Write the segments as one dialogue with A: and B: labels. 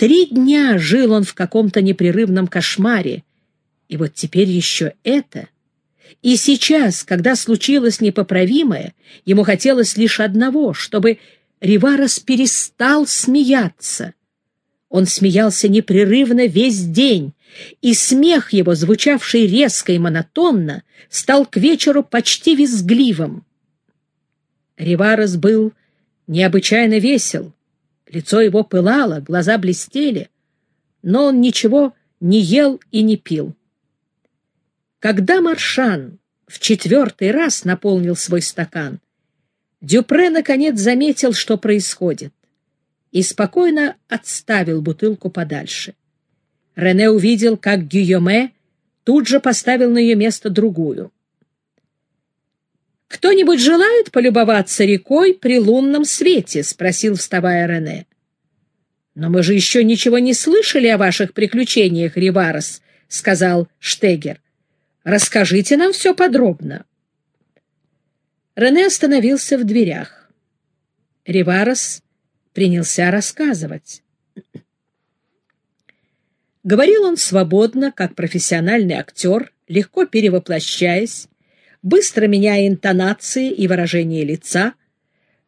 A: Три дня жил он в каком-то непрерывном кошмаре, и вот теперь еще это. И сейчас, когда случилось непоправимое, ему хотелось лишь одного, чтобы Риварос перестал смеяться. Он смеялся непрерывно весь день, и смех его, звучавший резко и монотонно, стал к вечеру почти визгливым. Риварос был необычайно весел, лицо его пылало, глаза блестели, но он ничего не ел и не пил. Когда Маршан в четвертый раз наполнил свой стакан, Дюпре наконец заметил, что происходит, и спокойно отставил бутылку подальше. Рене увидел, как Гийоме тут же поставил на ее место другую. «Кто-нибудь желает полюбоваться рекой при лунном свете?» — спросил, вставая Рене. «Но мы же еще ничего не слышали о ваших приключениях, Риварос», — сказал Штегер. «Расскажите нам все подробно». Рене остановился в дверях. Риварос принялся рассказывать. Говорил он свободно, как профессиональный актер, легко перевоплощаясь, быстро меняя интонации и выражение лица,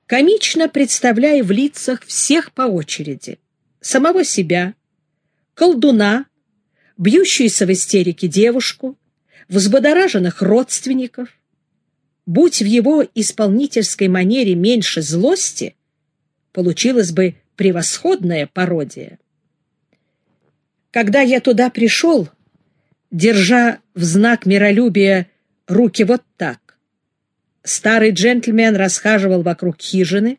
A: комично представляя в лицах всех по очереди, самого себя, колдуна, бьющуюся в истерике девушку, взбодораженных родственников, будь в его исполнительской манере меньше злости, получилась бы превосходная пародия. Когда я туда пришел, держа в знак миролюбия руки вот так, старый джентльмен расхаживал вокруг хижины,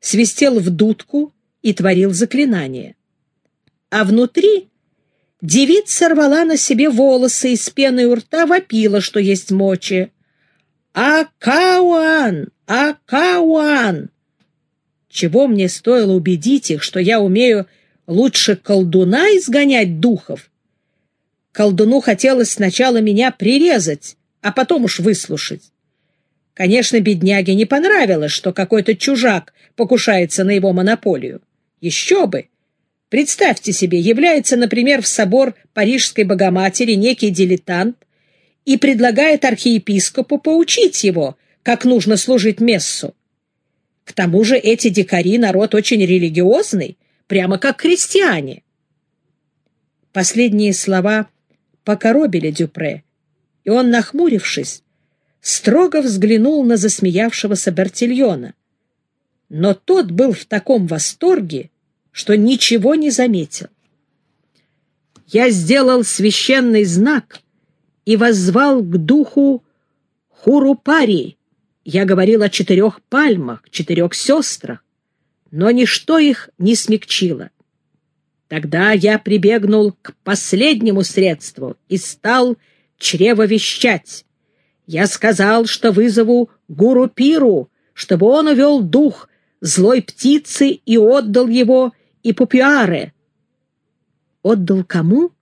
A: свистел в дудку и творил заклинание. А внутри девица рвала на себе волосы и с пеной у рта вопила, что есть мочи. «Акауан! Акауан!» Чего мне стоило убедить их, что я умею лучше колдуна изгонять духов? Колдуну хотелось сначала меня прирезать, а потом уж выслушать. Конечно, бедняге не понравилось, что какой-то чужак покушается на его монополию. Еще бы! Представьте себе, является, например, в собор Парижской Богоматери некий дилетант, и предлагает архиепископу поучить его, как нужно служить мессу. К тому же эти дикари народ очень религиозный, прямо как христиане. Последние слова покоробили Дюпре, и он, нахмурившись, строго взглянул на засмеявшегося Бертильона. Но тот был в таком восторге, что ничего не заметил. Я сделал священный знак — и воззвал к духу Хурупари. Я говорил о четырех пальмах, четырех сестрах, но ничто их не смягчило. Тогда я прибегнул к последнему средству и стал чревовещать. Я сказал, что вызову Гуру Пиру, чтобы он увел дух злой птицы и отдал его и Пупиаре. Отдал кому?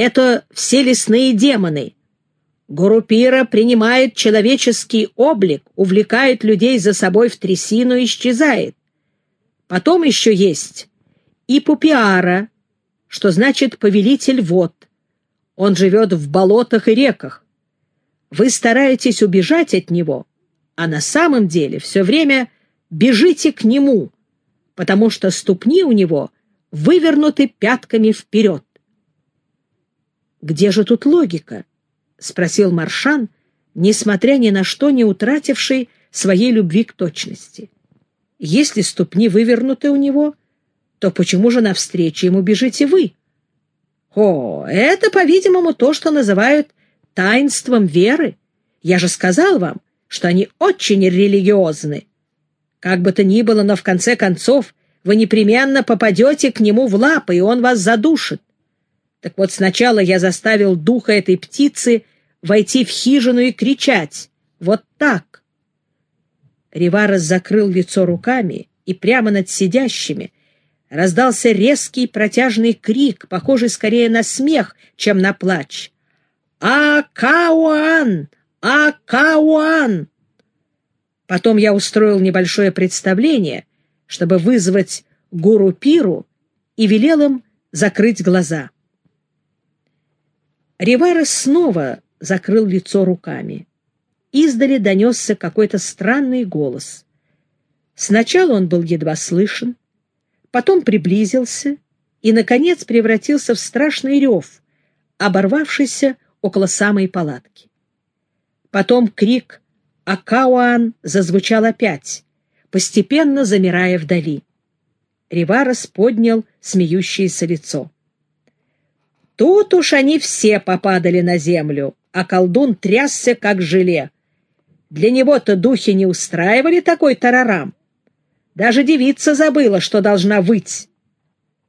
A: это все лесные демоны. Гурупира принимает человеческий облик, увлекает людей за собой в трясину и исчезает. Потом еще есть и Пупиара, что значит повелитель вод. Он живет в болотах и реках. Вы стараетесь убежать от него, а на самом деле все время бежите к нему, потому что ступни у него вывернуты пятками вперед. «Где же тут логика?» — спросил Маршан, несмотря ни на что не утративший своей любви к точности. «Если ступни вывернуты у него, то почему же навстречу ему бежите вы?» «О, это, по-видимому, то, что называют таинством веры. Я же сказал вам, что они очень религиозны. Как бы то ни было, но в конце концов вы непременно попадете к нему в лапы, и он вас задушит. Так вот, сначала я заставил духа этой птицы войти в хижину и кричать. Вот так. Риварес закрыл лицо руками, и прямо над сидящими раздался резкий протяжный крик, похожий скорее на смех, чем на плач. «А-Кауан! А-Кауан!» Потом я устроил небольшое представление, чтобы вызвать гуру Пиру и велел им закрыть глаза. Ривара снова закрыл лицо руками. Издали донесся какой-то странный голос. Сначала он был едва слышен, потом приблизился и, наконец, превратился в страшный рев, оборвавшийся около самой палатки. Потом крик «Акауан» зазвучал опять, постепенно замирая вдали. Риварос поднял смеющееся лицо. Тут уж они все попадали на землю, а колдун трясся, как желе. Для него-то духи не устраивали такой тарарам. Даже девица забыла, что должна выть.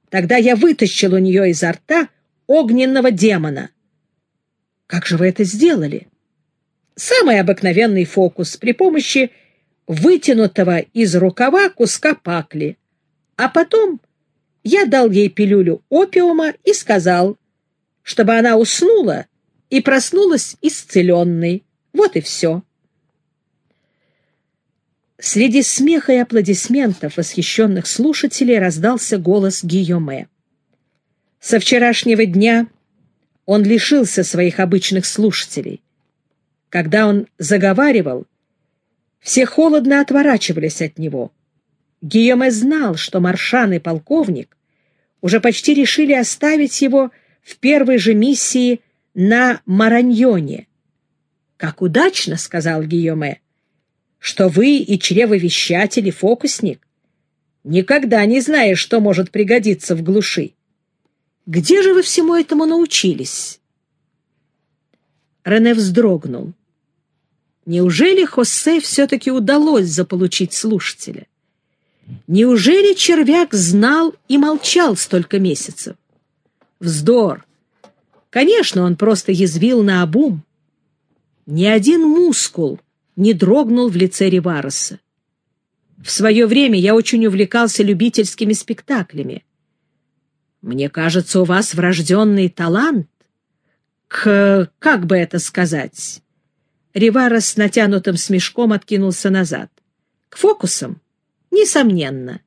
A: Тогда я вытащил у нее изо рта огненного демона. Как же вы это сделали? Самый обыкновенный фокус при помощи вытянутого из рукава куска пакли. А потом я дал ей пилюлю опиума и сказал, чтобы она уснула и проснулась исцеленной. Вот и все. Среди смеха и аплодисментов восхищенных слушателей раздался голос Гийоме. Со вчерашнего дня он лишился своих обычных слушателей. Когда он заговаривал, все холодно отворачивались от него. Гийоме знал, что Маршан и полковник уже почти решили оставить его в первой же миссии на Мараньоне. «Как удачно!» — сказал Гийоме что вы и чревовещатель, и фокусник. Никогда не знаешь, что может пригодиться в глуши. Где же вы всему этому научились?» Рене вздрогнул. Неужели Хосе все-таки удалось заполучить слушателя? Неужели червяк знал и молчал столько месяцев? Вздор! Конечно, он просто язвил на обум. Ни один мускул — не дрогнул в лице Ривароса. В свое время я очень увлекался любительскими спектаклями. Мне кажется, у вас врожденный талант к... как бы это сказать? Риварос с натянутым смешком откинулся назад. К фокусам? Несомненно.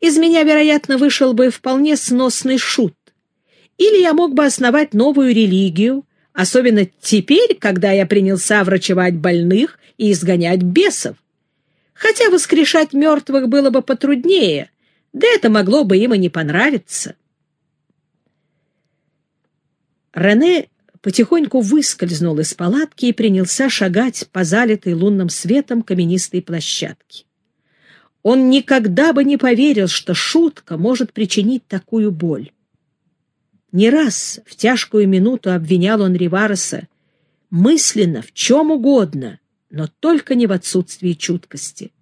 A: Из меня, вероятно, вышел бы вполне сносный шут. Или я мог бы основать новую религию, особенно теперь, когда я принялся врачевать больных и изгонять бесов. Хотя воскрешать мертвых было бы потруднее, да это могло бы им и не понравиться. Рене потихоньку выскользнул из палатки и принялся шагать по залитой лунным светом каменистой площадке. Он никогда бы не поверил, что шутка может причинить такую боль. Не раз в тяжкую минуту обвинял он Ривареса мысленно в чем угодно, но только не в отсутствии чуткости.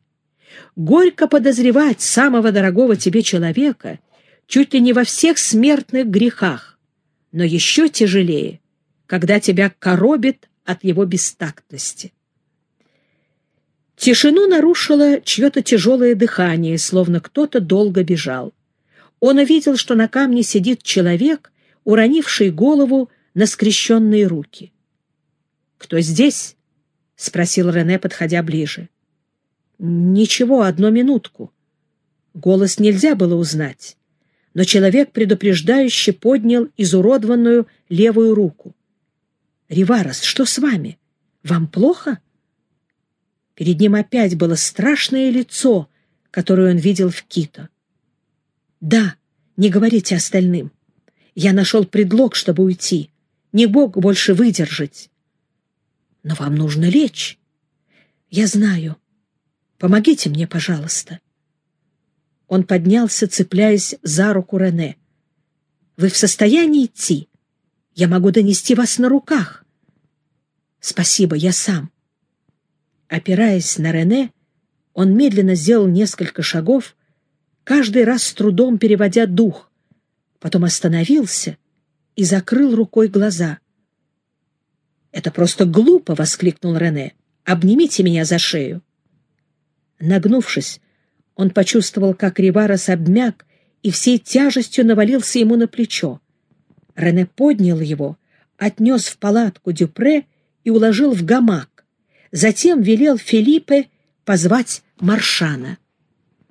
A: Горько подозревать самого дорогого тебе человека чуть ли не во всех смертных грехах, но еще тяжелее, когда тебя коробит от его бестактности. Тишину нарушило чье-то тяжелое дыхание, словно кто-то долго бежал. Он увидел, что на камне сидит человек, уронивший голову на скрещенные руки. «Кто здесь?» — спросил Рене, подходя ближе. «Ничего, одну минутку». Голос нельзя было узнать, но человек предупреждающе поднял изуродованную левую руку. «Риварос, что с вами? Вам плохо?» Перед ним опять было страшное лицо, которое он видел в Кито. «Да, не говорите остальным. Я нашел предлог, чтобы уйти. Не мог больше выдержать. Но вам нужно лечь. Я знаю. Помогите мне, пожалуйста. Он поднялся, цепляясь за руку Рене. Вы в состоянии идти? Я могу донести вас на руках. Спасибо, я сам. Опираясь на Рене, он медленно сделал несколько шагов, каждый раз с трудом переводя дух, потом остановился и закрыл рукой глаза. «Это просто глупо!» — воскликнул Рене. «Обнимите меня за шею!» Нагнувшись, он почувствовал, как Риварос обмяк и всей тяжестью навалился ему на плечо. Рене поднял его, отнес в палатку Дюпре и уложил в гамак. Затем велел Филиппе позвать Маршана.